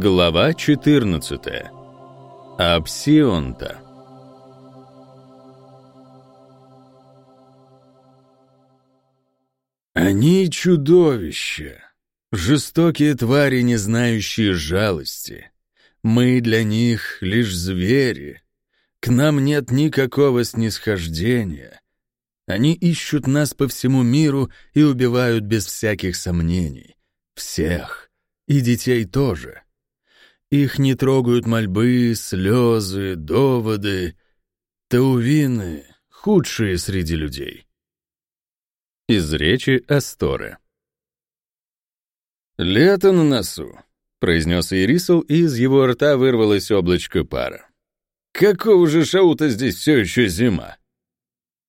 Глава 14. Апсионта. Они чудовища, жестокие твари, не знающие жалости. Мы для них лишь звери. К нам нет никакого снисхождения. Они ищут нас по всему миру и убивают без всяких сомнений. Всех. И детей тоже. Их не трогают мольбы, слезы, доводы. Таувины — худшие среди людей. Из речи Асторы. «Лето на носу», — произнес Ирисел, и из его рта вырвалось облачко пара. «Какого же шаута здесь все еще зима?»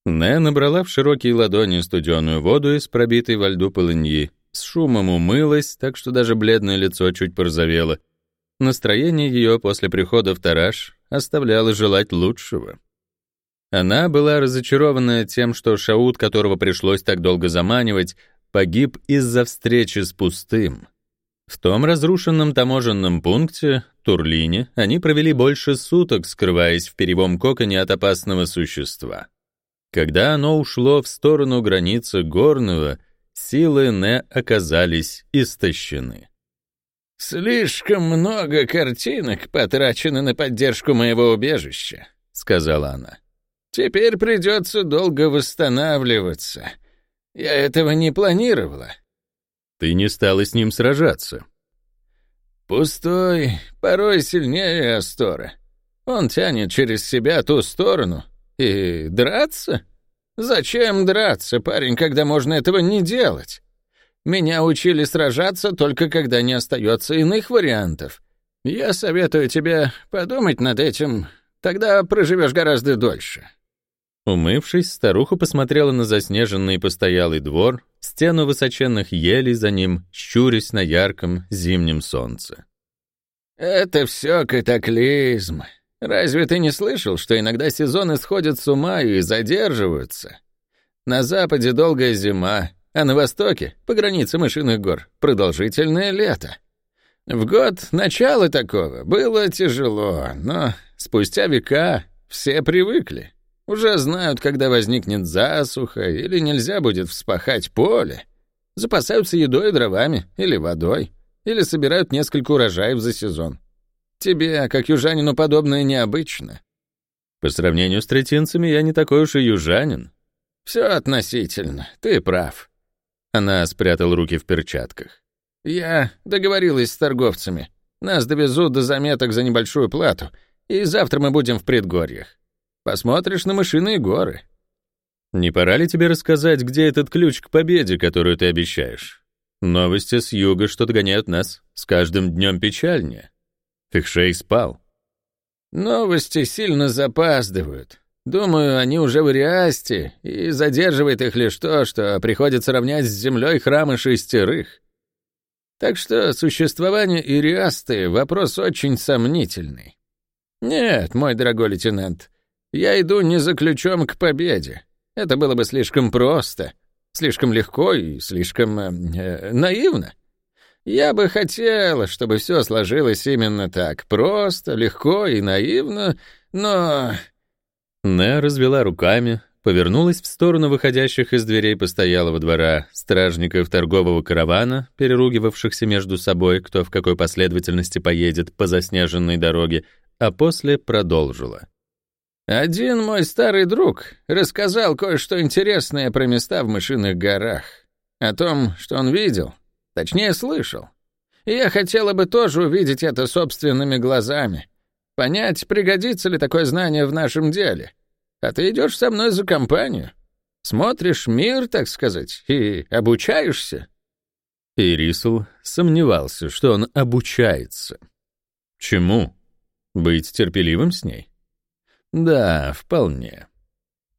Не набрала в широкие ладони студеную воду из пробитой во льду полыньи, с шумом умылась, так что даже бледное лицо чуть порозовело. Настроение ее после прихода в Тараж оставляло желать лучшего. Она была разочарована тем, что Шаут, которого пришлось так долго заманивать, погиб из-за встречи с пустым. В том разрушенном таможенном пункте, Турлине, они провели больше суток, скрываясь в перевом коконе от опасного существа. Когда оно ушло в сторону границы горного, силы Не оказались истощены. «Слишком много картинок потрачено на поддержку моего убежища», — сказала она. «Теперь придется долго восстанавливаться. Я этого не планировала». «Ты не стала с ним сражаться». «Пустой, порой сильнее Астора. Он тянет через себя ту сторону, и драться? Зачем драться, парень, когда можно этого не делать? Меня учили сражаться только когда не остается иных вариантов. Я советую тебе подумать над этим, тогда проживешь гораздо дольше». Умывшись, старуха посмотрела на заснеженный постоялый двор, стену высоченных елей за ним, щурясь на ярком зимнем солнце. «Это все катаклизм. Разве ты не слышал, что иногда сезоны сходят с ума и задерживаются? На западе долгая зима, а на востоке, по границе мышиных гор, продолжительное лето. В год начала такого было тяжело, но спустя века все привыкли. Уже знают, когда возникнет засуха или нельзя будет вспахать поле. Запасаются едой и дровами или водой, или собирают несколько урожаев за сезон. Тебе, как южанину, подобное необычно. По сравнению с третинцами, я не такой уж и южанин. Все относительно, ты прав. Она спрятала руки в перчатках. Я договорилась с торговцами. Нас довезут до заметок за небольшую плату, и завтра мы будем в предгорьях. Посмотришь на мышиные горы. Не пора ли тебе рассказать, где этот ключ к победе, которую ты обещаешь? Новости с юга, что догоняют нас, с каждым днем печальнее. Фихшей спал. Новости сильно запаздывают. Думаю, они уже в Ириасте, и задерживает их лишь то, что приходится равнять с землей храмы шестерых. Так что существование Ириасты — вопрос очень сомнительный. Нет, мой дорогой лейтенант, я иду не за ключом к победе. Это было бы слишком просто, слишком легко и слишком э, э наивно. Я бы хотела, чтобы все сложилось именно так, просто, легко и наивно, но...» Не развела руками, повернулась в сторону выходящих из дверей постоялого двора стражников торгового каравана, переругивавшихся между собой, кто в какой последовательности поедет по заснеженной дороге, а после продолжила. «Один мой старый друг рассказал кое-что интересное про места в мышиных горах, о том, что он видел, Точнее, слышал. И я хотела бы тоже увидеть это собственными глазами. Понять, пригодится ли такое знание в нашем деле. А ты идешь со мной за компанию. Смотришь мир, так сказать, и обучаешься. Ирисул сомневался, что он обучается. Чему? Быть терпеливым с ней? Да, вполне.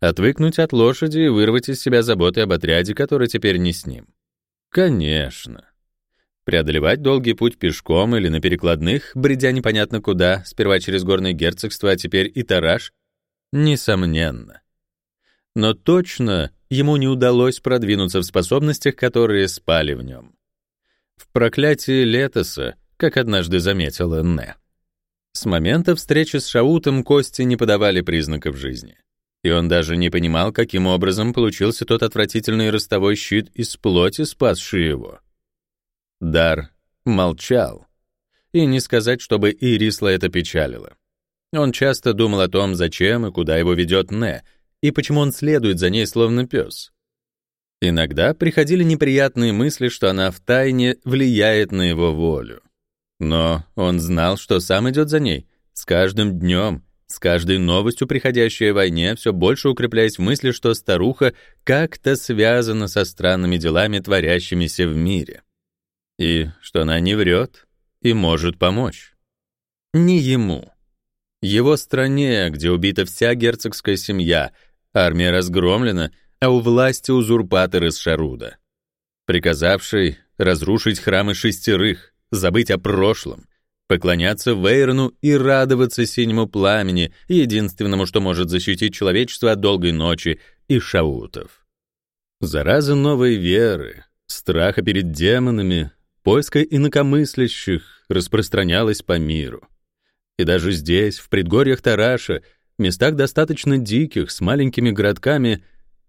Отвыкнуть от лошади и вырвать из себя заботы об отряде, который теперь не с ним. Конечно. Преодолевать долгий путь пешком или на перекладных, бредя непонятно куда, сперва через горное герцогство, а теперь и Тараж, несомненно. Но точно ему не удалось продвинуться в способностях, которые спали в нем. В проклятии Летоса как однажды заметила Не. С момента встречи с Шаутом кости не подавали признаков жизни. И он даже не понимал, каким образом получился тот отвратительный ростовой щит из плоти, спасший его. Дар молчал. И не сказать, чтобы Ирисла это печалило. Он часто думал о том, зачем и куда его ведет Не, и почему он следует за ней словно пес. Иногда приходили неприятные мысли, что она втайне влияет на его волю. Но он знал, что сам идет за ней, с каждым днем, с каждой новостью, приходящей о войне, все больше укрепляясь в мысли, что старуха как-то связана со странными делами, творящимися в мире. И что она не врет и может помочь. Не ему. Его стране, где убита вся герцогская семья, армия разгромлена, а у власти узурпатор из Шаруда, приказавший разрушить храмы шестерых, забыть о прошлом, поклоняться Вейрону и радоваться синему пламени, единственному, что может защитить человечество от долгой ночи и шаутов. Зараза новой веры, страха перед демонами, поиска инакомыслящих распространялась по миру. И даже здесь, в предгорьях Тараша, местах достаточно диких, с маленькими городками,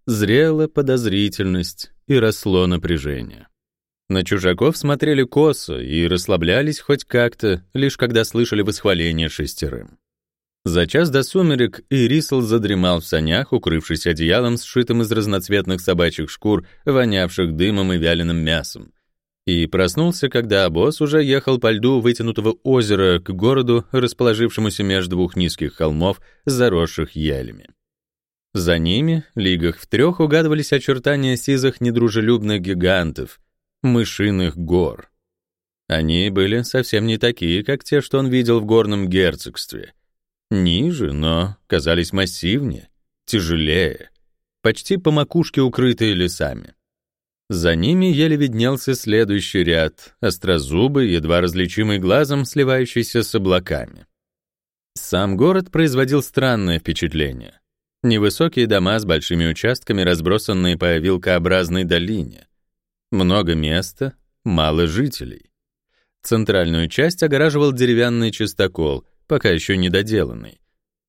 зрела подозрительность и росло напряжение. На чужаков смотрели косо и расслаблялись хоть как-то, лишь когда слышали восхваление шестерым. За час до сумерек Ирисл задремал в санях, укрывшись одеялом, сшитым из разноцветных собачьих шкур, вонявших дымом и вяленым мясом. И проснулся, когда обоз уже ехал по льду вытянутого озера к городу, расположившемуся между двух низких холмов, заросших елями. За ними, лигах в трех, угадывались очертания сизых недружелюбных гигантов — мышиных гор. Они были совсем не такие, как те, что он видел в горном герцогстве. Ниже, но казались массивнее, тяжелее, почти по макушке укрытые лесами. За ними еле виднелся следующий ряд, острозубый, едва различимый глазом, сливающийся с облаками. Сам город производил странное впечатление. Невысокие дома с большими участками, разбросанные по вилкообразной долине. Много места, мало жителей. Центральную часть огораживал деревянный чистокол, пока еще не доделанный.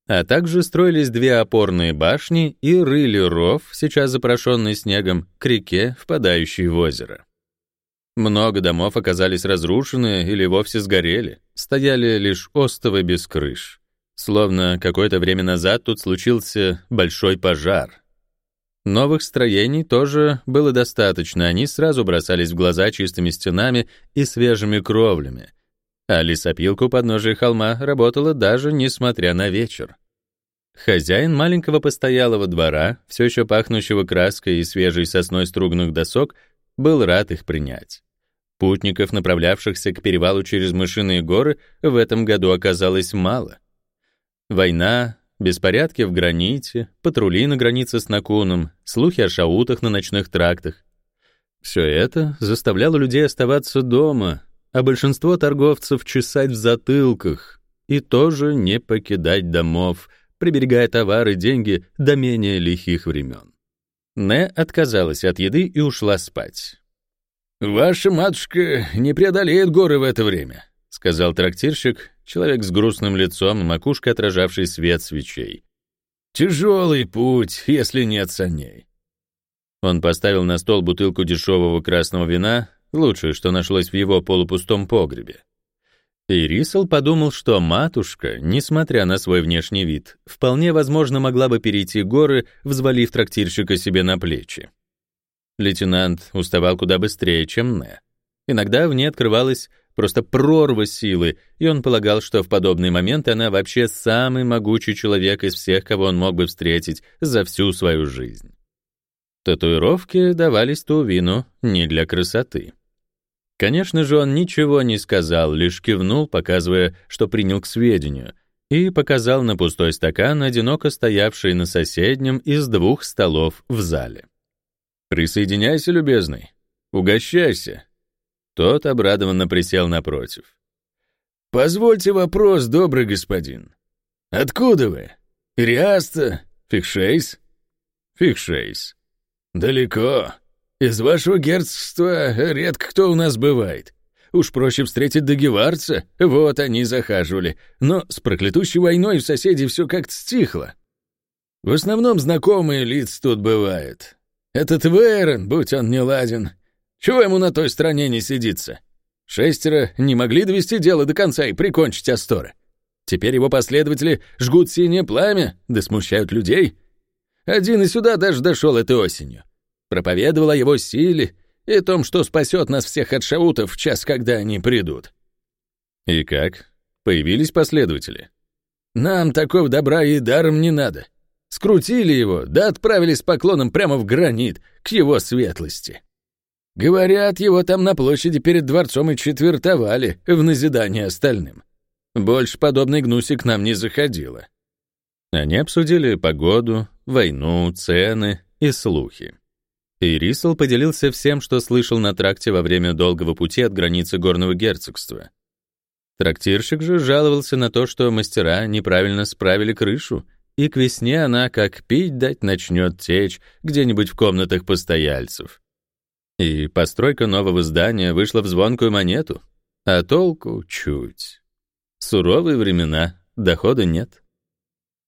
А также строились две опорные башни и рыли ров, сейчас запорошенный снегом, к реке, впадающей в озеро. Много домов оказались разрушены или вовсе сгорели, стояли лишь остовы без крыш. Словно какое-то время назад тут случился большой пожар — Новых строений тоже было достаточно, они сразу бросались в глаза чистыми стенами и свежими кровлями. А лесопилка у подножия холма работала даже несмотря на вечер. Хозяин маленького постоялого двора, все еще пахнущего краской и свежей сосной стругных досок, был рад их принять. Путников, направлявшихся к перевалу через мышиные горы, в этом году оказалось мало. Война, Беспорядки в граните, патрули на границе с Накуном, слухи о шаутах на ночных трактах. Все это заставляло людей оставаться дома, а большинство торговцев чесать в затылках и тоже не покидать домов, приберегая товары и деньги до менее лихих времен. Не отказалась от еды и ушла спать. «Ваша матушка не преодолеет горы в это время», — сказал трактирщик, человек с грустным лицом и макушкой, отражавший свет свечей. «Тяжелый путь, если нет саней». Он поставил на стол бутылку дешевого красного вина, лучшее, что нашлось в его полупустом погребе. И Рисел подумал, что матушка, несмотря на свой внешний вид, вполне возможно могла бы перейти горы, взвалив трактирщика себе на плечи. Лейтенант уставал куда быстрее, чем Не. Иногда в ней открывалась просто прорва силы, и он полагал, что в подобные моменты она вообще самый могучий человек из всех, кого он мог бы встретить за всю свою жизнь. Татуировки давались Тувину не для красоты. Конечно же, он ничего не сказал, лишь кивнул, показывая, что принял к сведению, и показал на пустой стакан, одиноко стоявший на соседнем из двух столов в зале. «Присоединяйся, любезный. Угощайся. Тот обрадованно присел напротив. «Позвольте вопрос, добрый господин. Откуда вы? Ириаста? Фикшейс?» «Фикшейс». «Далеко. Из вашего герцогства редко кто у нас бывает. Уж проще встретить догеварца. Вот они захаживали. Но с проклятущей войной у соседей все как-то стихло. В основном знакомые лица тут бывают. Этот Вейрон, будь он не ладен, чего ему на той стороне не сидится? Шестеро не могли довести дело до конца и прикончить Астора. Теперь его последователи жгут синее пламя, да смущают людей. Один и сюда даже дошел этой осенью. Проповедовал о его силе и том, что спасет нас всех от шаутов в час, когда они придут. И как? Появились последователи? Нам такого добра и даром не надо. Скрутили его, да отправили с поклоном прямо в гранит, к его светлости. Говорят, его там на площади перед дворцом и четвертовали, в назидание остальным. Больше подобной гнуси к нам не заходило. Они обсудили погоду, войну, цены и слухи. И Рисел поделился всем, что слышал на тракте во время долгого пути от границы горного герцогства. Трактирщик же жаловался на то, что мастера неправильно справили крышу и к весне она, как пить дать, начнет течь где-нибудь в комнатах постояльцев. И постройка нового здания вышла в звонкую монету, а толку чуть. Суровые времена, дохода нет.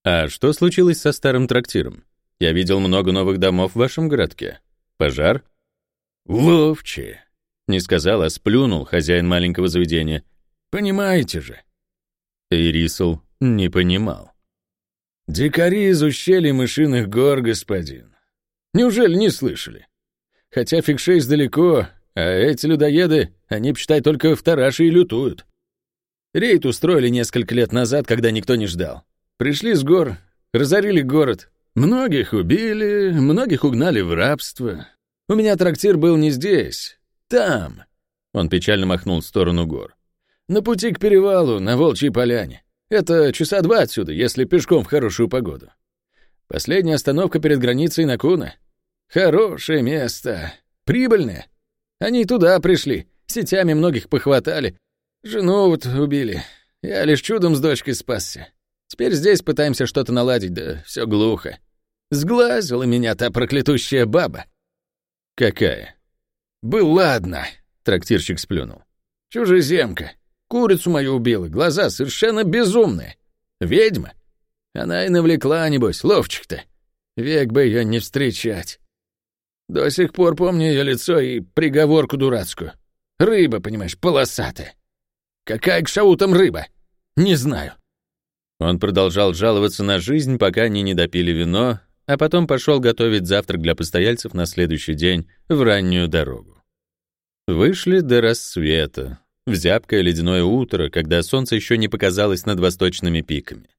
А что случилось со старым трактиром? Я видел много новых домов в вашем городке. Пожар? Ловче, не сказал, а сплюнул хозяин маленького заведения. Понимаете же. Ирисл не понимал. «Дикари из ущелья мышиных гор, господин. Неужели не слышали? Хотя фикшейс далеко, а эти людоеды, они, почитай, только в тараши и лютуют. Рейд устроили несколько лет назад, когда никто не ждал. Пришли с гор, разорили город. Многих убили, многих угнали в рабство. У меня трактир был не здесь, там». Он печально махнул в сторону гор. «На пути к перевалу, на Волчьей поляне. Это часа два отсюда, если пешком в хорошую погоду. Последняя остановка перед границей Накуна. Хорошее место. Прибыльное. Они туда пришли, сетями многих похватали. Жену вот убили. Я лишь чудом с дочкой спасся. Теперь здесь пытаемся что-то наладить, да все глухо. Сглазила меня та проклятущая баба. Какая? Был ладно, трактирщик сплюнул. Чужеземка. Курицу мою убила, глаза совершенно безумные. Ведьма. Она и навлекла, небось, ловчик-то. Век бы ее не встречать. До сих пор помню ее лицо и приговорку дурацкую. Рыба, понимаешь, полосатая. Какая к шаутам рыба? Не знаю. Он продолжал жаловаться на жизнь, пока они не допили вино, а потом пошел готовить завтрак для постояльцев на следующий день в раннюю дорогу. Вышли до рассвета, в зябкое ледяное утро, когда солнце еще не показалось над восточными пиками.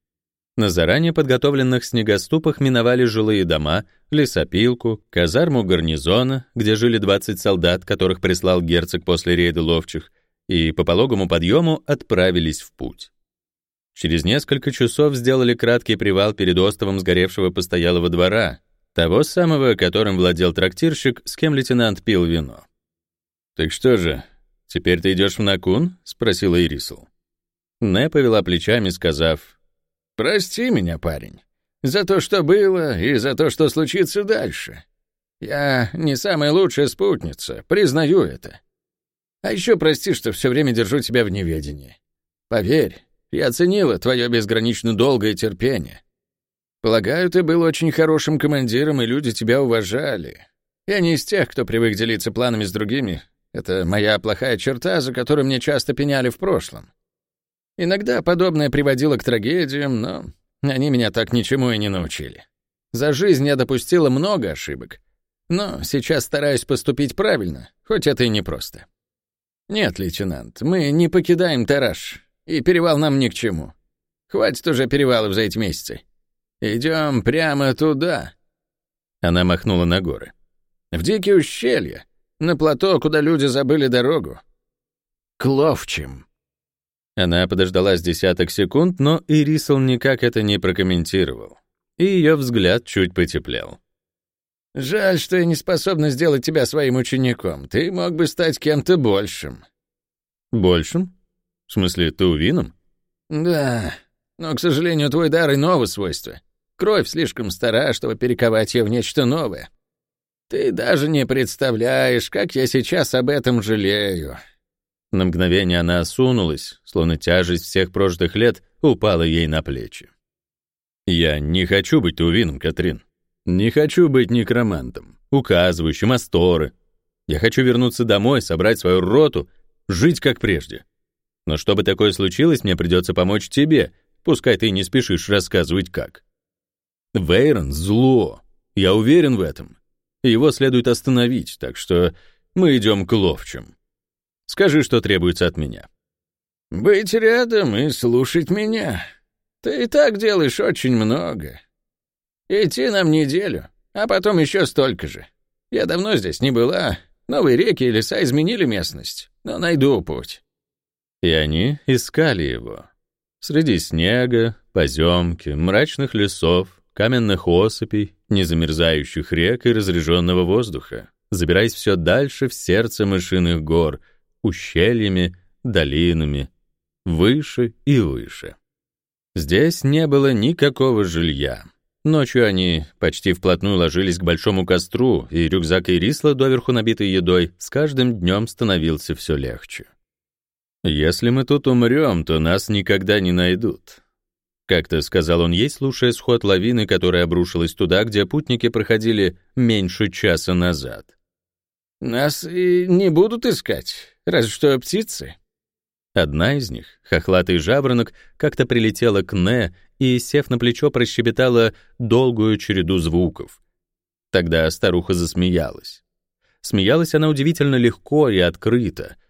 На заранее подготовленных снегоступах миновали жилые дома, лесопилку, казарму гарнизона, где жили 20 солдат, которых прислал герцог после рейда ловчих, и по пологому подъему отправились в путь. Через несколько часов сделали краткий привал перед островом сгоревшего постоялого двора, того самого, которым владел трактирщик, с кем лейтенант пил вино. «Так что же, «Теперь ты идешь в Накун?» — спросила Ирисл. Не повела плечами, сказав, «Прости меня, парень, за то, что было, и за то, что случится дальше. Я не самая лучшая спутница, признаю это. А еще прости, что все время держу тебя в неведении. Поверь, я оценила твое безгранично долгое терпение. Полагаю, ты был очень хорошим командиром, и люди тебя уважали. Я не из тех, кто привык делиться планами с другими, это моя плохая черта, за которую мне часто пеняли в прошлом. Иногда подобное приводило к трагедиям, но они меня так ничему и не научили. За жизнь я допустила много ошибок, но сейчас стараюсь поступить правильно, хоть это и непросто. Нет, лейтенант, мы не покидаем Тараш, и перевал нам ни к чему. Хватит уже перевалов за эти месяцы. Идем прямо туда. Она махнула на горы. В дикие ущелья, на плато, куда люди забыли дорогу. К ловчим. Она подождала с десяток секунд, но Ирисел никак это не прокомментировал. И ее взгляд чуть потеплел. «Жаль, что я не способна сделать тебя своим учеником. Ты мог бы стать кем-то большим». «Большим? В смысле, Таувином?» «Да, но, к сожалению, твой дар иного свойства. Кровь слишком стара, чтобы перековать ее в нечто новое. Ты даже не представляешь, как я сейчас об этом жалею. На мгновение она осунулась, словно тяжесть всех прожитых лет упала ей на плечи. «Я не хочу быть Тувином, Катрин. Не хочу быть некромантом, указывающим Асторы. Я хочу вернуться домой, собрать свою роту, жить как прежде. Но чтобы такое случилось, мне придется помочь тебе, пускай ты не спешишь рассказывать как. Вейрон — зло. Я уверен в этом. Его следует остановить, так что мы идем к ловчим. Скажи, что требуется от меня. Быть рядом и слушать меня. Ты и так делаешь очень много. Идти нам неделю, а потом еще столько же. Я давно здесь не была. Новые реки и леса изменили местность, но найду путь. И они искали его. Среди снега, поземки, мрачных лесов, каменных осыпей, незамерзающих рек и разреженного воздуха, забираясь все дальше в сердце мышиных гор, ущельями, долинами, выше и выше. Здесь не было никакого жилья. Ночью они почти вплотную ложились к большому костру, и рюкзак Ирисла, доверху набитый едой, с каждым днем становился все легче. «Если мы тут умрем, то нас никогда не найдут», — как-то сказал он ей, слушая сход лавины, которая обрушилась туда, где путники проходили меньше часа назад. «Нас и не будут искать, разве что птицы». Одна из них, хохлатый жаворонок, как-то прилетела к Не и, сев на плечо, прощебетала долгую череду звуков. Тогда старуха засмеялась. Смеялась она удивительно легко и открыто —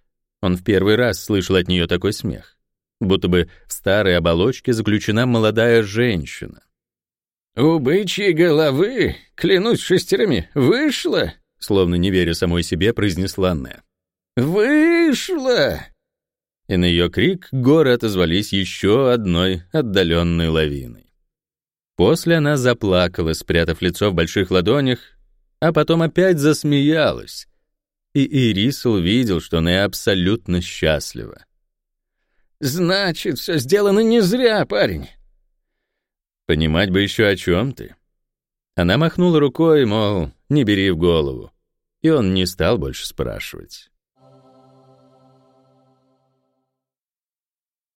он в первый раз слышал от нее такой смех. Будто бы в старой оболочке заключена молодая женщина. «У бычьей головы, клянусь шестерами, вышло!» Словно не веря самой себе, произнесла Анне. «Вышло!» И на ее крик горы отозвались еще одной отдаленной лавиной. После она заплакала, спрятав лицо в больших ладонях, а потом опять засмеялась, и Ирис увидел, что она абсолютно счастлива. «Значит, все сделано не зря, парень». «Понимать бы еще, о чем ты». Она махнула рукой, мол, не бери в голову, и он не стал больше спрашивать.